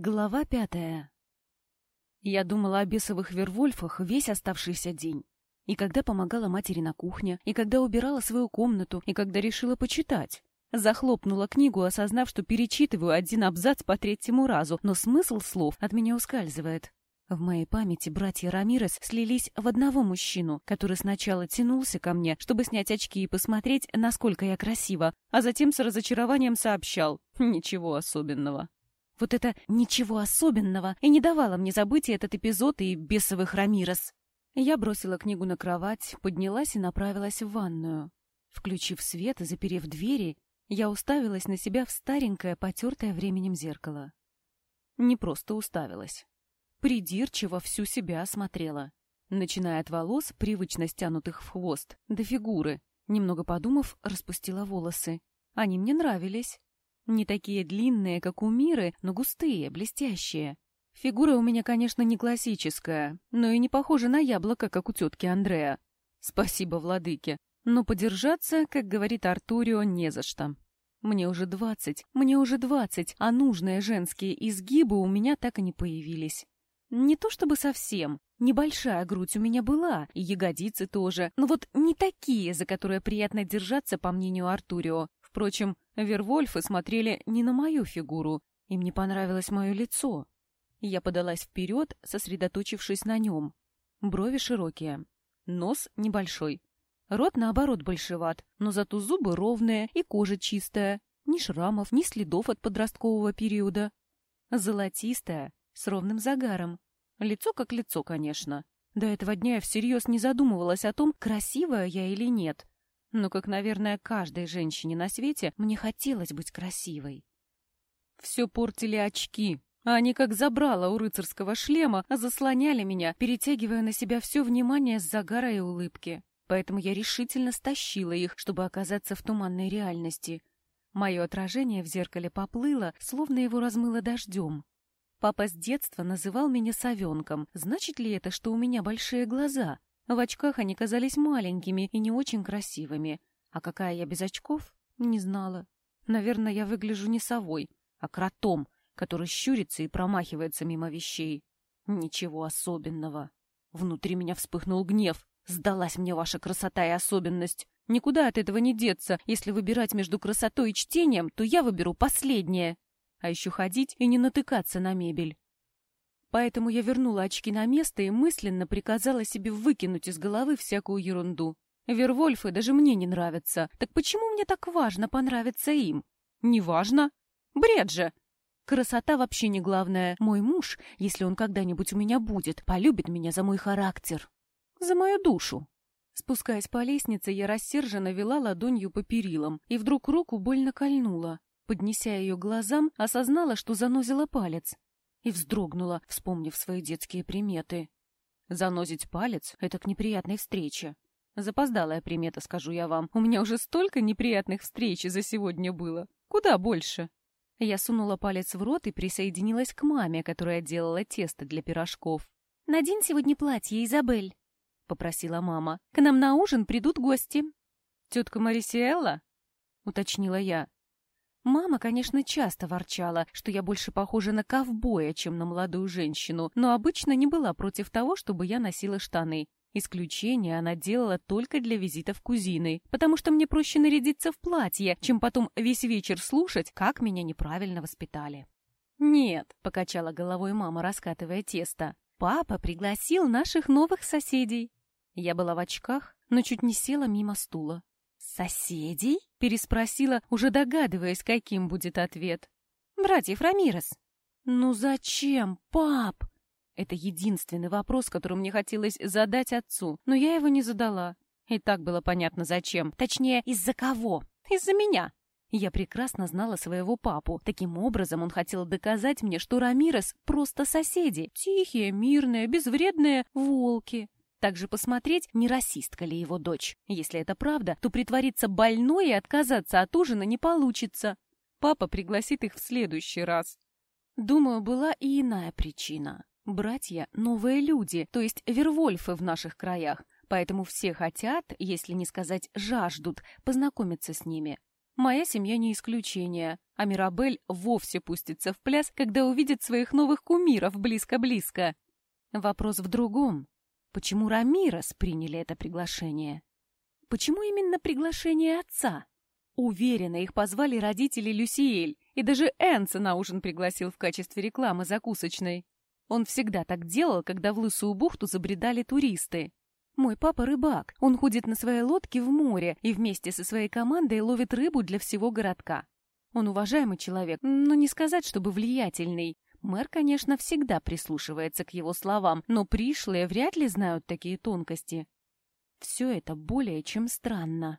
Глава пятая. Я думала о бесовых вервольфах весь оставшийся день. И когда помогала матери на кухне, и когда убирала свою комнату, и когда решила почитать. Захлопнула книгу, осознав, что перечитываю один абзац по третьему разу, но смысл слов от меня ускальзывает. В моей памяти братья Рамирес слились в одного мужчину, который сначала тянулся ко мне, чтобы снять очки и посмотреть, насколько я красива, а затем с разочарованием сообщал «Ничего особенного». Вот это ничего особенного и не давало мне забыть этот эпизод и бесовых Рамирос. Я бросила книгу на кровать, поднялась и направилась в ванную. Включив свет и заперев двери, я уставилась на себя в старенькое, потертое временем зеркало. Не просто уставилась. Придирчиво всю себя осмотрела. Начиная от волос, привычно стянутых в хвост, до фигуры. Немного подумав, распустила волосы. Они мне нравились. Не такие длинные, как у Миры, но густые, блестящие. Фигура у меня, конечно, не классическая, но и не похожа на яблоко, как у тетки Андрея. Спасибо, владыке. Но подержаться, как говорит Артурио, не за что. Мне уже двадцать, мне уже двадцать, а нужные женские изгибы у меня так и не появились. Не то чтобы совсем. Небольшая грудь у меня была, и ягодицы тоже, но вот не такие, за которые приятно держаться, по мнению Артурио. Впрочем, Вервольфы смотрели не на мою фигуру, им не понравилось мое лицо. Я подалась вперед, сосредоточившись на нем. Брови широкие, нос небольшой. Рот, наоборот, большеват, но зато зубы ровные и кожа чистая. Ни шрамов, ни следов от подросткового периода. Золотистая, с ровным загаром. Лицо как лицо, конечно. До этого дня я всерьез не задумывалась о том, красивая я или нет. Но, как, наверное, каждой женщине на свете, мне хотелось быть красивой. Все портили очки. А они, как забрала у рыцарского шлема, заслоняли меня, перетягивая на себя все внимание с загара и улыбки. Поэтому я решительно стащила их, чтобы оказаться в туманной реальности. Мое отражение в зеркале поплыло, словно его размыло дождем. Папа с детства называл меня совенком. Значит ли это, что у меня большие глаза? В очках они казались маленькими и не очень красивыми. А какая я без очков, не знала. Наверное, я выгляжу не совой, а кротом, который щурится и промахивается мимо вещей. Ничего особенного. Внутри меня вспыхнул гнев. Сдалась мне ваша красота и особенность. Никуда от этого не деться. Если выбирать между красотой и чтением, то я выберу последнее. А еще ходить и не натыкаться на мебель. Поэтому я вернула очки на место и мысленно приказала себе выкинуть из головы всякую ерунду. Вервольфы даже мне не нравятся. Так почему мне так важно понравиться им? Не важно. Бред же. Красота вообще не главное. Мой муж, если он когда-нибудь у меня будет, полюбит меня за мой характер. За мою душу. Спускаясь по лестнице, я рассерженно вела ладонью по перилам, и вдруг руку больно кольнула. Поднеся ее глазам, осознала, что занозила палец и вздрогнула, вспомнив свои детские приметы. Занозить палец — это к неприятной встрече. Запоздалая примета, скажу я вам. У меня уже столько неприятных встреч за сегодня было. Куда больше? Я сунула палец в рот и присоединилась к маме, которая делала тесто для пирожков. «Надень сегодня платье, Изабель», — попросила мама. «К нам на ужин придут гости». «Тетка Марисиэлла?» — уточнила я. Мама, конечно, часто ворчала, что я больше похожа на ковбоя, чем на молодую женщину, но обычно не была против того, чтобы я носила штаны. Исключение она делала только для визитов кузины, потому что мне проще нарядиться в платье, чем потом весь вечер слушать, как меня неправильно воспитали. «Нет», — покачала головой мама, раскатывая тесто, — «папа пригласил наших новых соседей». Я была в очках, но чуть не села мимо стула. «Соседей?» — переспросила, уже догадываясь, каким будет ответ. «Братьев Рамирес». «Ну зачем, пап?» Это единственный вопрос, который мне хотелось задать отцу, но я его не задала. И так было понятно, зачем. Точнее, из-за кого? Из-за меня. Я прекрасно знала своего папу. Таким образом, он хотел доказать мне, что Рамирес просто соседи. Тихие, мирные, безвредные волки. Также посмотреть, не расистка ли его дочь. Если это правда, то притвориться больной и отказаться от ужина не получится. Папа пригласит их в следующий раз. Думаю, была и иная причина. Братья — новые люди, то есть вервольфы в наших краях, поэтому все хотят, если не сказать жаждут, познакомиться с ними. Моя семья не исключение, а Мирабель вовсе пустится в пляс, когда увидит своих новых кумиров близко-близко. Вопрос в другом. Почему Рамирос приняли это приглашение? Почему именно приглашение отца? Уверена, их позвали родители Люсиэль, и даже Энса на ужин пригласил в качестве рекламы закусочной. Он всегда так делал, когда в Лысую бухту забредали туристы. Мой папа рыбак, он ходит на своей лодке в море и вместе со своей командой ловит рыбу для всего городка. Он уважаемый человек, но не сказать, чтобы влиятельный. Мэр, конечно, всегда прислушивается к его словам, но пришлые вряд ли знают такие тонкости. Все это более чем странно.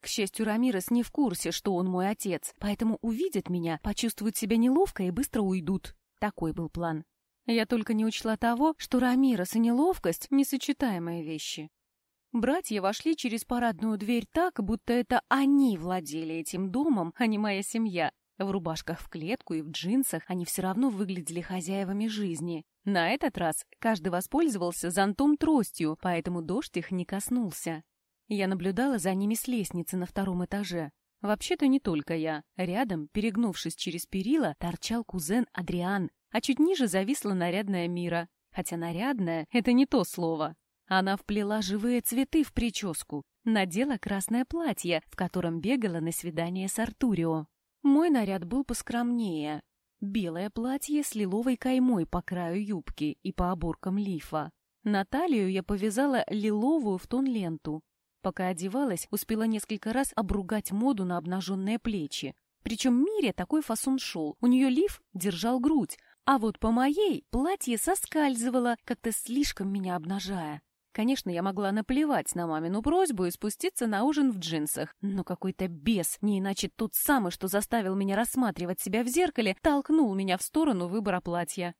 К счастью, Рамирес не в курсе, что он мой отец, поэтому увидят меня, почувствуют себя неловко и быстро уйдут. Такой был план. Я только не учла того, что Рамирес и неловкость — несочетаемые вещи. Братья вошли через парадную дверь так, будто это они владели этим домом, а не моя семья. В рубашках в клетку и в джинсах они все равно выглядели хозяевами жизни. На этот раз каждый воспользовался зонтом-тростью, поэтому дождь их не коснулся. Я наблюдала за ними с лестницы на втором этаже. Вообще-то не только я. Рядом, перегнувшись через перила, торчал кузен Адриан, а чуть ниже зависла нарядная Мира. Хотя нарядная — это не то слово. Она вплела живые цветы в прическу, надела красное платье, в котором бегала на свидание с Артурио. Мой наряд был поскромнее. Белое платье с лиловой каймой по краю юбки и по оборкам лифа. На талию я повязала лиловую в тон ленту. Пока одевалась, успела несколько раз обругать моду на обнаженные плечи. Причем Мире такой фасон шел. У нее лиф держал грудь, а вот по моей платье соскальзывало, как-то слишком меня обнажая. Конечно, я могла наплевать на мамину просьбу и спуститься на ужин в джинсах, но какой-то бес, не иначе тот самый, что заставил меня рассматривать себя в зеркале, толкнул меня в сторону выбора платья.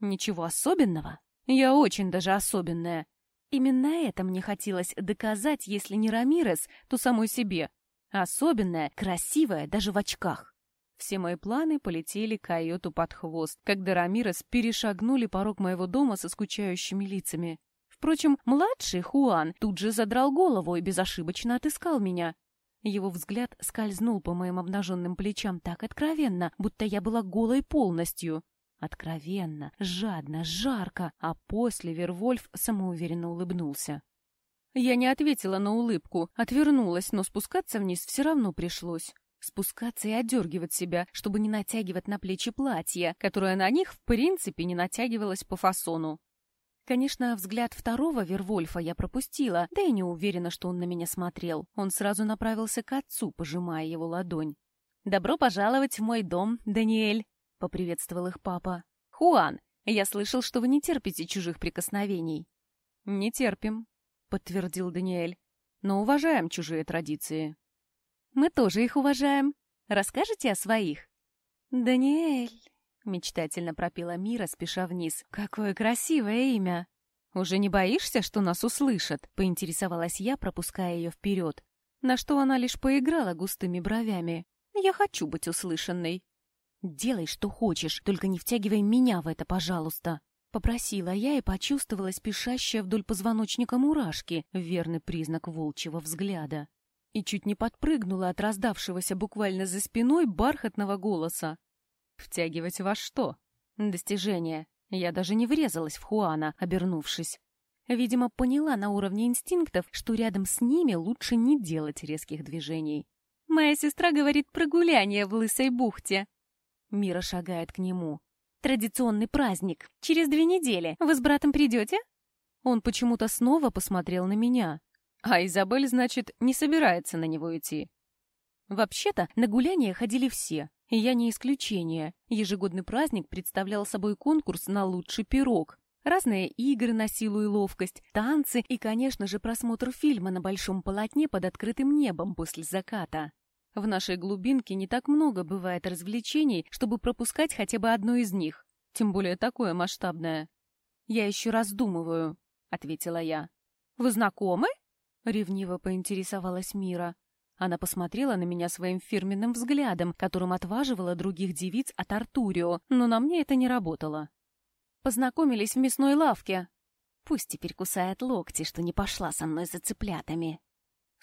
Ничего особенного. Я очень даже особенная. Именно это мне хотелось доказать, если не Рамирес, то самой себе. Особенная, красивая, даже в очках. Все мои планы полетели койоту под хвост, когда Рамирес перешагнули порог моего дома со скучающими лицами. Впрочем, младший Хуан тут же задрал голову и безошибочно отыскал меня. Его взгляд скользнул по моим обнаженным плечам так откровенно, будто я была голой полностью. Откровенно, жадно, жарко, а после Вервольф самоуверенно улыбнулся. Я не ответила на улыбку, отвернулась, но спускаться вниз все равно пришлось. Спускаться и одергивать себя, чтобы не натягивать на плечи платье, которое на них в принципе не натягивалось по фасону. Конечно, взгляд второго Вервольфа я пропустила, да и не уверена, что он на меня смотрел. Он сразу направился к отцу, пожимая его ладонь. «Добро пожаловать в мой дом, Даниэль!» — поприветствовал их папа. «Хуан, я слышал, что вы не терпите чужих прикосновений». «Не терпим», — подтвердил Даниэль, «но уважаем чужие традиции». «Мы тоже их уважаем. Расскажете о своих?» «Даниэль...» — мечтательно пропела Мира, спеша вниз. «Какое красивое имя!» «Уже не боишься, что нас услышат?» — поинтересовалась я, пропуская ее вперед. На что она лишь поиграла густыми бровями. «Я хочу быть услышанной». «Делай, что хочешь, только не втягивай меня в это, пожалуйста», — попросила я и почувствовала спешащая вдоль позвоночника мурашки, верный признак волчьего взгляда. И чуть не подпрыгнула от раздавшегося буквально за спиной бархатного голоса. Втягивать во что? Достижение. Я даже не врезалась в Хуана, обернувшись. Видимо, поняла на уровне инстинктов, что рядом с ними лучше не делать резких движений. «Моя сестра говорит про гуляние в Лысой бухте». Мира шагает к нему. «Традиционный праздник. Через две недели. Вы с братом придете?» Он почему-то снова посмотрел на меня. А Изабель, значит, не собирается на него идти. Вообще-то, на гуляние ходили все, и я не исключение. Ежегодный праздник представлял собой конкурс на лучший пирог. Разные игры на силу и ловкость, танцы и, конечно же, просмотр фильма на большом полотне под открытым небом после заката. В нашей глубинке не так много бывает развлечений, чтобы пропускать хотя бы одно из них, тем более такое масштабное. «Я еще раздумываю», — ответила я. «Вы знакомы?» — ревниво поинтересовалась Мира. Она посмотрела на меня своим фирменным взглядом, которым отваживала других девиц от Артурио, но на мне это не работало. Познакомились в мясной лавке. Пусть теперь кусает локти, что не пошла со мной за цыплятами.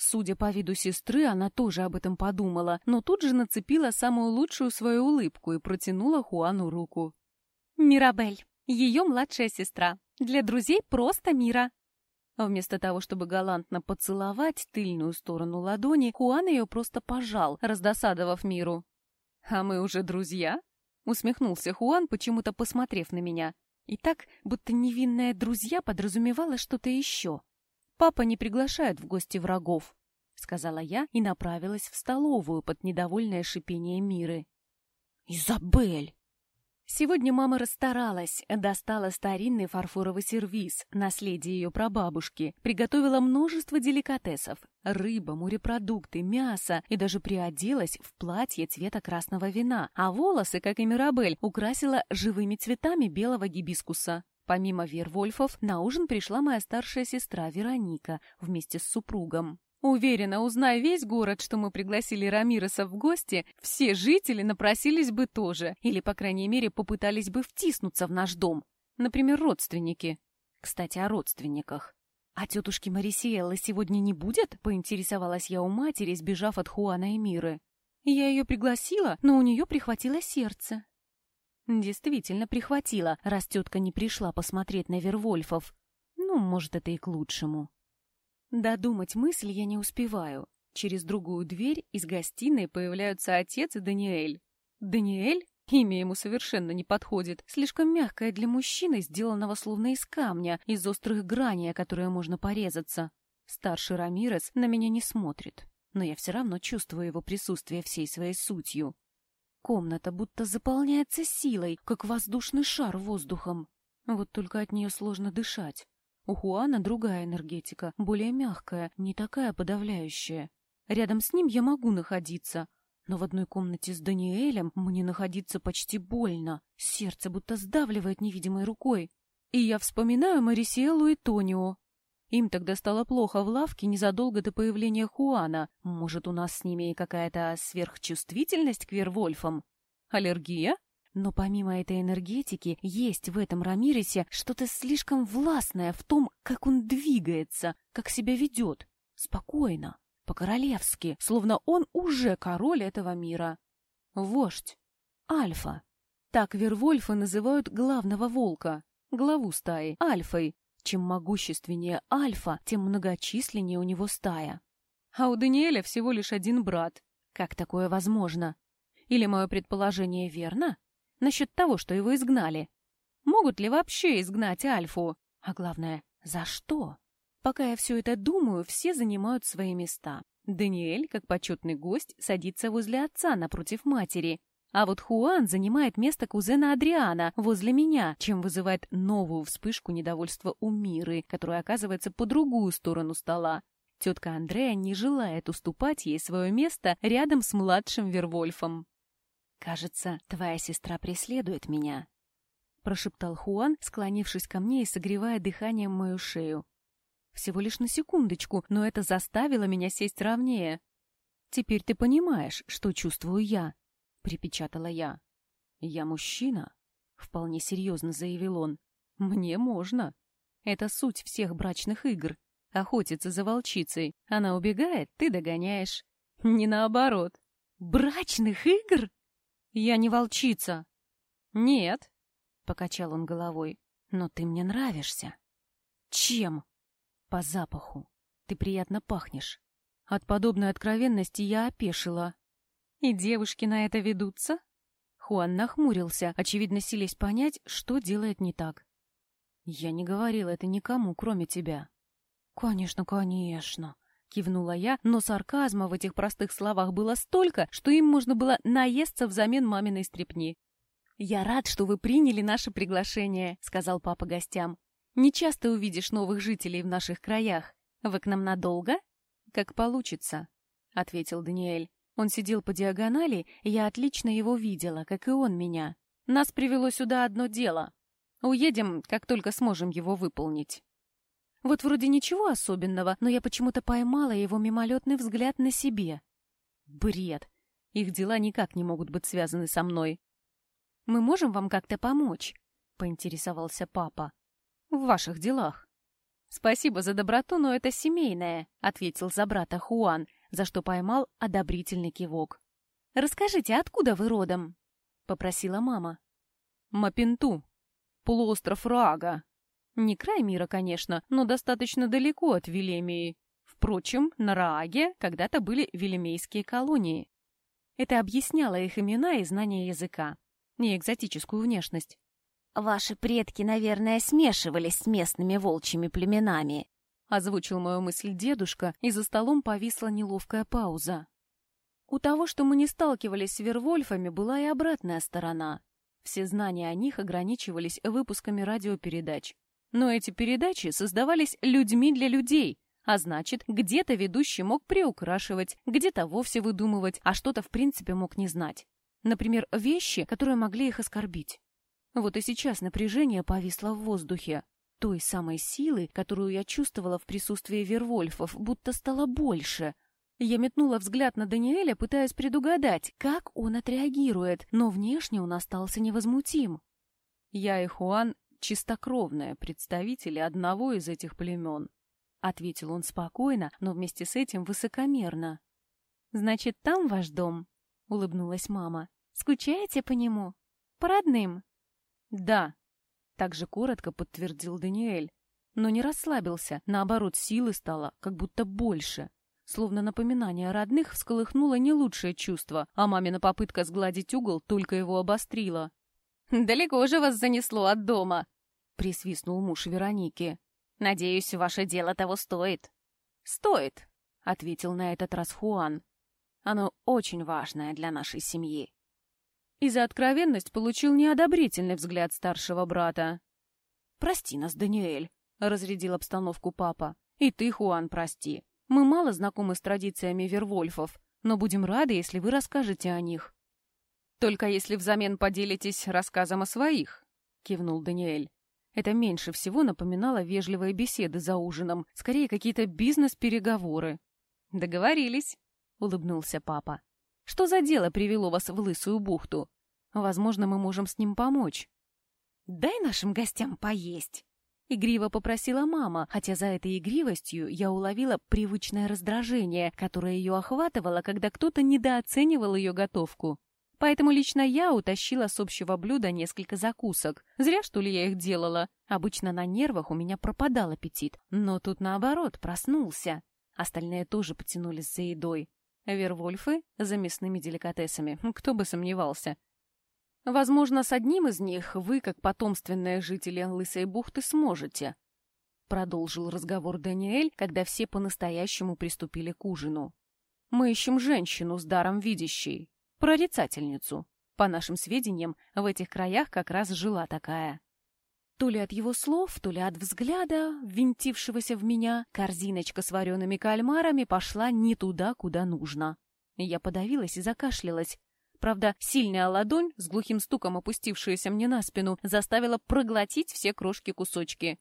Судя по виду сестры, она тоже об этом подумала, но тут же нацепила самую лучшую свою улыбку и протянула Хуану руку. «Мирабель, ее младшая сестра. Для друзей просто Мира». Вместо того, чтобы галантно поцеловать тыльную сторону ладони, Хуан ее просто пожал, раздосадовав Миру. «А мы уже друзья?» — усмехнулся Хуан, почему-то посмотрев на меня. И так, будто невинная друзья подразумевала что-то еще. «Папа не приглашает в гости врагов», — сказала я и направилась в столовую под недовольное шипение Миры. «Изабель!» Сегодня мама расстаралась, достала старинный фарфоровый сервиз, наследие ее прабабушки, приготовила множество деликатесов — рыба, морепродукты, мясо и даже приоделась в платье цвета красного вина, а волосы, как и Мирабель, украсила живыми цветами белого гибискуса. Помимо Вервольфов, на ужин пришла моя старшая сестра Вероника вместе с супругом. Уверена, узнай весь город, что мы пригласили Рамироса в гости, все жители напросились бы тоже, или, по крайней мере, попытались бы втиснуться в наш дом. Например, родственники. Кстати, о родственниках. «А тетушки Марисиэллы сегодня не будет?» — поинтересовалась я у матери, сбежав от Хуана и Миры. Я ее пригласила, но у нее прихватило сердце. Действительно прихватило, раз тетка не пришла посмотреть на Вервольфов. Ну, может, это и к лучшему. Додумать мысль я не успеваю. Через другую дверь из гостиной появляются отец и Даниэль. Даниэль? Имя ему совершенно не подходит. Слишком мягкое для мужчины, сделанного словно из камня, из острых граней, о которые можно порезаться. Старший Рамирес на меня не смотрит, но я все равно чувствую его присутствие всей своей сутью. Комната будто заполняется силой, как воздушный шар воздухом. Вот только от нее сложно дышать. У Хуана другая энергетика, более мягкая, не такая подавляющая. Рядом с ним я могу находиться, но в одной комнате с Даниэлем мне находиться почти больно. Сердце будто сдавливает невидимой рукой. И я вспоминаю Марисиэлу и Тонио. Им тогда стало плохо в лавке незадолго до появления Хуана. Может, у нас с ними какая-то сверхчувствительность к Вервольфам? Аллергия? Но помимо этой энергетики, есть в этом Рамиресе что-то слишком властное в том, как он двигается, как себя ведет. Спокойно, по-королевски, словно он уже король этого мира. Вождь. Альфа. Так Вервольфы называют главного волка, главу стаи, альфой. Чем могущественнее альфа, тем многочисленнее у него стая. А у Даниэля всего лишь один брат. Как такое возможно? Или мое предположение верно? Насчет того, что его изгнали. Могут ли вообще изгнать Альфу? А главное, за что? Пока я все это думаю, все занимают свои места. Даниэль, как почетный гость, садится возле отца напротив матери. А вот Хуан занимает место кузена Адриана возле меня, чем вызывает новую вспышку недовольства у Миры, которая оказывается по другую сторону стола. Тетка Андрея не желает уступать ей свое место рядом с младшим Вервольфом. «Кажется, твоя сестра преследует меня», — прошептал Хуан, склонившись ко мне и согревая дыханием мою шею. Всего лишь на секундочку, но это заставило меня сесть ровнее. «Теперь ты понимаешь, что чувствую я», — припечатала я. «Я мужчина», — вполне серьезно заявил он. «Мне можно. Это суть всех брачных игр. Охотиться за волчицей. Она убегает, ты догоняешь. Не наоборот». «Брачных игр?» Я не волчица. Нет, покачал он головой. Но ты мне нравишься. Чем? По запаху. Ты приятно пахнешь. От подобной откровенности я опешила. И девушки на это ведутся? Хуан нахмурился, очевидно силясь понять, что делает не так. Я не говорила это никому, кроме тебя. Конечно, конечно, Кивнула я, но сарказма в этих простых словах было столько, что им можно было наесться взамен маминой стрепни. «Я рад, что вы приняли наше приглашение», — сказал папа гостям. «Не часто увидишь новых жителей в наших краях. Вы к нам надолго?» «Как получится», — ответил Даниэль. Он сидел по диагонали, и я отлично его видела, как и он меня. «Нас привело сюда одно дело. Уедем, как только сможем его выполнить». Вот вроде ничего особенного, но я почему-то поймала его мимолетный взгляд на себе. Бред. Их дела никак не могут быть связаны со мной. «Мы можем вам как-то помочь?» — поинтересовался папа. «В ваших делах». «Спасибо за доброту, но это семейное», — ответил за брата Хуан, за что поймал одобрительный кивок. «Расскажите, откуда вы родом?» — попросила мама. «Мапинту. Полуостров Рага. Не край мира, конечно, но достаточно далеко от Вилемии. Впрочем, на Рааге когда-то были вилемейские колонии. Это объясняло их имена и знание языка, не экзотическую внешность. «Ваши предки, наверное, смешивались с местными волчьими племенами», озвучил мою мысль дедушка, и за столом повисла неловкая пауза. У того, что мы не сталкивались с Вервольфами, была и обратная сторона. Все знания о них ограничивались выпусками радиопередач. Но эти передачи создавались людьми для людей, а значит, где-то ведущий мог приукрашивать, где-то вовсе выдумывать, а что-то в принципе мог не знать. Например, вещи, которые могли их оскорбить. Вот и сейчас напряжение повисло в воздухе. Той самой силы, которую я чувствовала в присутствии Вервольфов, будто стало больше. Я метнула взгляд на Даниэля, пытаясь предугадать, как он отреагирует, но внешне он остался невозмутим. Я и Хуан — чистокровные представители одного из этих племен. — ответил он спокойно, но вместе с этим высокомерно. «Значит, там ваш дом?» — улыбнулась мама. «Скучаете по нему? По родным?» «Да», — также коротко подтвердил Даниэль. Но не расслабился, наоборот, силы стало как будто больше. Словно напоминание о родных всколыхнуло не лучшее чувство, а мамина попытка сгладить угол только его обострила. «Далеко же вас занесло от дома!» — присвистнул муж Вероники. Надеюсь, ваше дело того стоит. Стоит, ответил на этот раз Хуан. Оно очень важное для нашей семьи. И за откровенность получил неодобрительный взгляд старшего брата. «Прости нас, Даниэль», — разрядил обстановку папа. «И ты, Хуан, прости. Мы мало знакомы с традициями Вервольфов, но будем рады, если вы расскажете о них». «Только если взамен поделитесь рассказом о своих», — кивнул Даниэль. Это меньше всего напоминало вежливые беседы за ужином, скорее какие-то бизнес-переговоры. «Договорились», — улыбнулся папа. «Что за дело привело вас в Лысую бухту? Возможно, мы можем с ним помочь». «Дай нашим гостям поесть», — игриво попросила мама, хотя за этой игривостью я уловила привычное раздражение, которое ее охватывало, когда кто-то недооценивал ее готовку. Поэтому лично я утащила с общего блюда несколько закусок. Зря, что ли, я их делала. Обычно на нервах у меня пропадал аппетит. Но тут, наоборот, проснулся. Остальные тоже потянулись за едой. Вервольфы за мясными деликатесами. Кто бы сомневался. Возможно, с одним из них вы, как потомственные жители Лысой бухты, сможете. Продолжил разговор Даниэль, когда все по-настоящему приступили к ужину. Мы ищем женщину с даром видящей прорицательницу. По нашим сведениям, в этих краях как раз жила такая. То ли от его слов, то ли от взгляда, ввинтившегося в меня, корзиночка с вареными кальмарами пошла не туда, куда нужно. Я подавилась и закашлялась. Правда, сильная ладонь, с глухим стуком опустившаяся мне на спину, заставила проглотить все крошки-кусочки.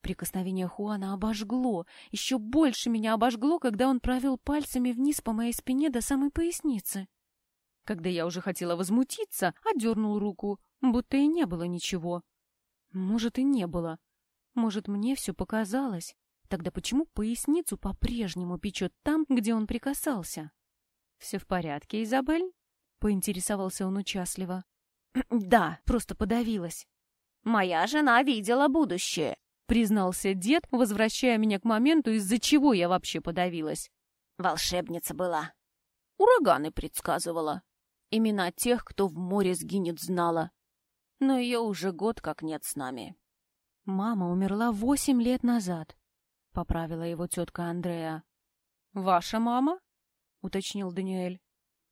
Прикосновение Хуана обожгло. Еще больше меня обожгло, когда он провел пальцами вниз по моей спине до самой поясницы. Когда я уже хотела возмутиться, отдернул руку, будто и не было ничего. Может, и не было. Может, мне все показалось. Тогда почему поясницу по-прежнему печет там, где он прикасался? — Все в порядке, Изабель? — поинтересовался он участливо. — Да, просто подавилась. — Моя жена видела будущее, — признался дед, возвращая меня к моменту, из-за чего я вообще подавилась. Волшебница была. Ураганы предсказывала. Имена тех, кто в море сгинет, знала. Но ее уже год как нет с нами. Мама умерла восемь лет назад, — поправила его тетка Андрея. «Ваша мама?» — уточнил Даниэль.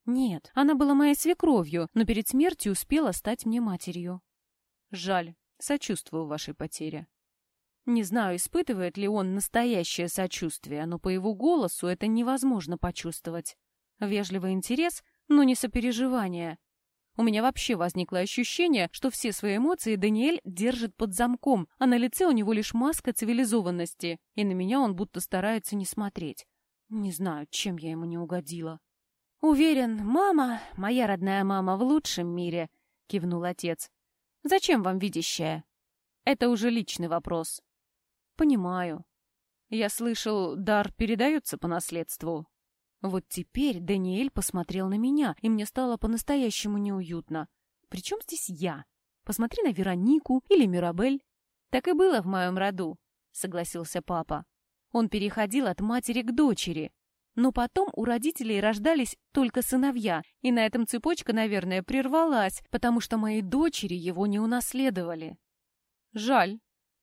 «Нет, она была моей свекровью, но перед смертью успела стать мне матерью». «Жаль, сочувствую вашей потере». Не знаю, испытывает ли он настоящее сочувствие, но по его голосу это невозможно почувствовать. Вежливый интерес но не сопереживание. У меня вообще возникло ощущение, что все свои эмоции Даниэль держит под замком, а на лице у него лишь маска цивилизованности, и на меня он будто старается не смотреть. Не знаю, чем я ему не угодила. «Уверен, мама, моя родная мама, в лучшем мире», — кивнул отец. «Зачем вам видящая?» «Это уже личный вопрос». Понимаю. Я слышал, дар передается по наследству. Вот теперь Даниэль посмотрел на меня, и мне стало по-настоящему неуютно. Причем здесь я? Посмотри на Веронику или Мирабель. Так и было в моем роду, согласился папа. Он переходил от матери к дочери. Но потом у родителей рождались только сыновья, и на этом цепочка, наверное, прервалась, потому что мои дочери его не унаследовали. Жаль.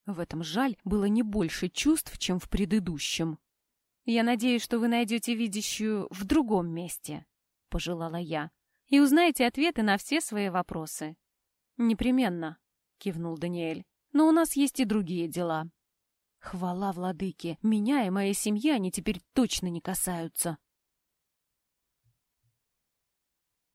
В этом жаль было не больше чувств, чем в предыдущем. «Я надеюсь, что вы найдете видящую в другом месте», — пожелала я, «и узнаете ответы на все свои вопросы». «Непременно», — кивнул Даниэль, «но у нас есть и другие дела». «Хвала владыке! Меня и моей семьи они теперь точно не касаются!»